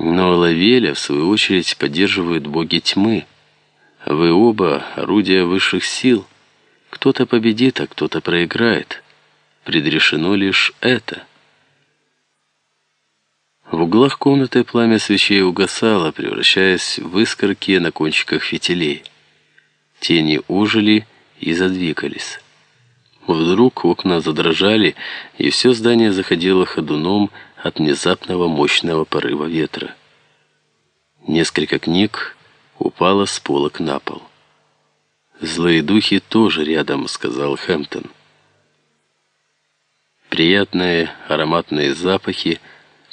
Но Лавеля, в свою очередь, поддерживают боги тьмы. Вы оба орудия высших сил. Кто-то победит, а кто-то проиграет. Предрешено лишь это. В углах комнаты пламя свечей угасало, превращаясь в искорки на кончиках фитилей. Тени ожили и задвигались. Вдруг окна задрожали, и все здание заходило ходуном от внезапного мощного порыва ветра. Несколько книг упало с полок на пол. «Злые духи тоже рядом», — сказал Хэмптон. Приятные ароматные запахи,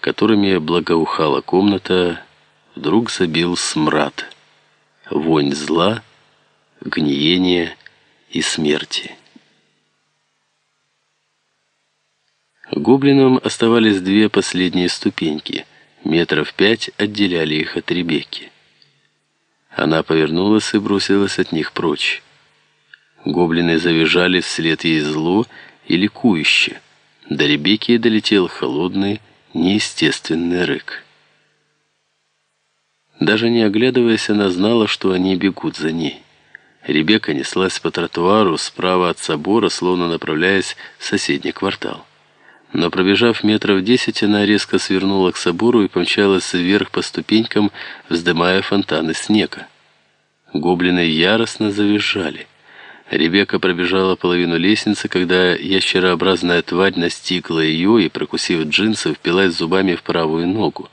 которыми благоухала комната, вдруг забил смрад, вонь зла, гниения и смерти. Гоблинам оставались две последние ступеньки. Метров пять отделяли их от Ребекки. Она повернулась и бросилась от них прочь. Гоблины завизжали вслед ей зло и ликующе. До Ребекки долетел холодный, неестественный рык. Даже не оглядываясь, она знала, что они бегут за ней. Ребекка неслась по тротуару справа от собора, словно направляясь в соседний квартал. Но пробежав метров десять, она резко свернула к собору и помчалась вверх по ступенькам, вздымая фонтаны снега. Гоблины яростно завизжали. Ребекка пробежала половину лестницы, когда ящерообразная тварь настигла ее и, прокусив джинсы, впилась зубами в правую ногу.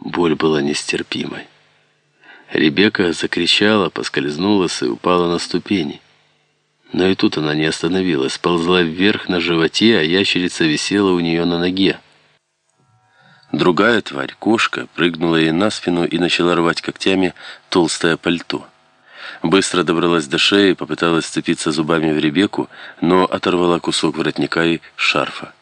Боль была нестерпимой. Ребекка закричала, поскользнулась и упала на ступени. Но и тут она не остановилась, ползла вверх на животе, а ящерица висела у нее на ноге. Другая тварь, кошка, прыгнула ей на спину и начала рвать когтями толстое пальто. Быстро добралась до шеи, попыталась сцепиться зубами в Ребекку, но оторвала кусок воротника и шарфа.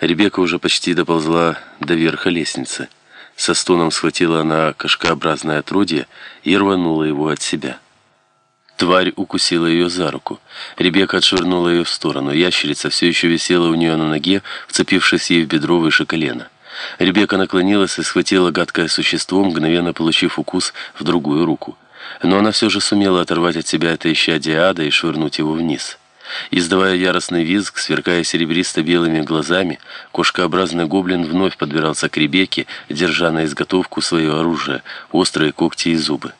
Ребекка уже почти доползла до верха лестницы. Со стоном схватила она кошкообразное отродье и рванула его от себя. Тварь укусила ее за руку. Ребекка отшвырнула ее в сторону. Ящерица все еще висела у нее на ноге, вцепившись ей в бедро выше колена. Ребекка наклонилась и схватила гадкое существо, мгновенно получив укус в другую руку. Но она все же сумела оторвать от себя это исчадие ада и швырнуть его вниз. Издавая яростный визг, сверкая серебристо-белыми глазами, кошкообразный гоблин вновь подбирался к Ребекке, держа на изготовку свое оружие, острые когти и зубы.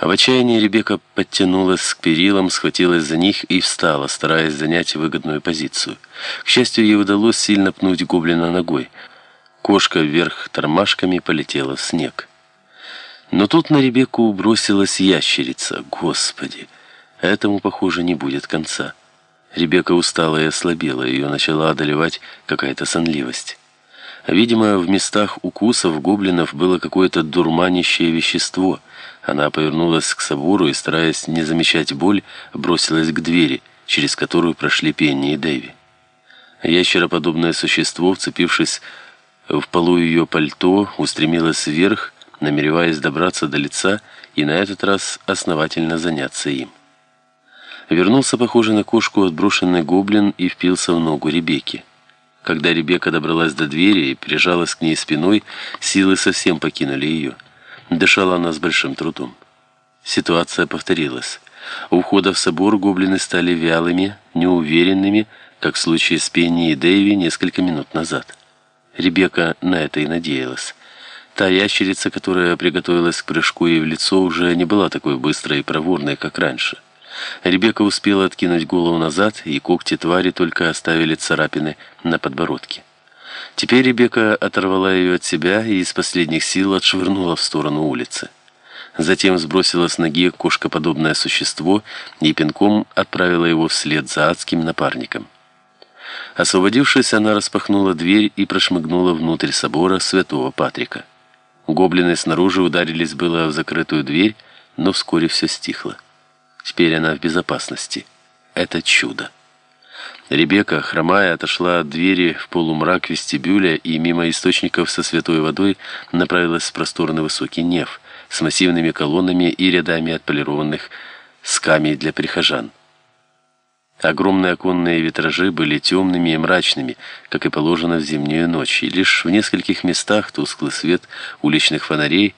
В отчаянии Ребекка подтянулась к перилам, схватилась за них и встала, стараясь занять выгодную позицию. К счастью, ей удалось сильно пнуть гоблина ногой. Кошка вверх тормашками полетела в снег. Но тут на Ребекку бросилась ящерица. Господи, этому, похоже, не будет конца. Ребекка устала и ослабела, ее начала одолевать какая-то сонливость. Видимо, в местах укусов гоблинов было какое-то дурманящее вещество. Она повернулась к собору и, стараясь не замечать боль, бросилась к двери, через которую прошли Пенни и Дэви. Ящероподобное существо, вцепившись в полу ее пальто, устремилось вверх, намереваясь добраться до лица и на этот раз основательно заняться им. Вернулся, похожий на кошку, отброшенный гоблин и впился в ногу Ребекки. Когда Ребекка добралась до двери и прижалась к ней спиной, силы совсем покинули ее. Дышала она с большим трудом. Ситуация повторилась. У входа в собор гоблины стали вялыми, неуверенными, как в случае с Пенни и Дэйви несколько минут назад. Ребекка на это и надеялась. Та ящерица, которая приготовилась к прыжку ей в лицо, уже не была такой быстрой и проворной, как раньше. Ребекка успела откинуть голову назад, и когти твари только оставили царапины на подбородке. Теперь Ребекка оторвала ее от себя и из последних сил отшвырнула в сторону улицы. Затем сбросила с ноги кошкоподобное существо и пинком отправила его вслед за адским напарником. Освободившись, она распахнула дверь и прошмыгнула внутрь собора святого Патрика. Гоблины снаружи ударились было в закрытую дверь, но вскоре все стихло. Теперь она в безопасности. Это чудо. Ребекка, хромая, отошла от двери в полумрак вестибюля и мимо источников со святой водой направилась в просторный высокий неф с массивными колоннами и рядами отполированных скамей для прихожан. Огромные оконные витражи были темными и мрачными, как и положено в зимнюю ночь, и лишь в нескольких местах тусклый свет уличных фонарей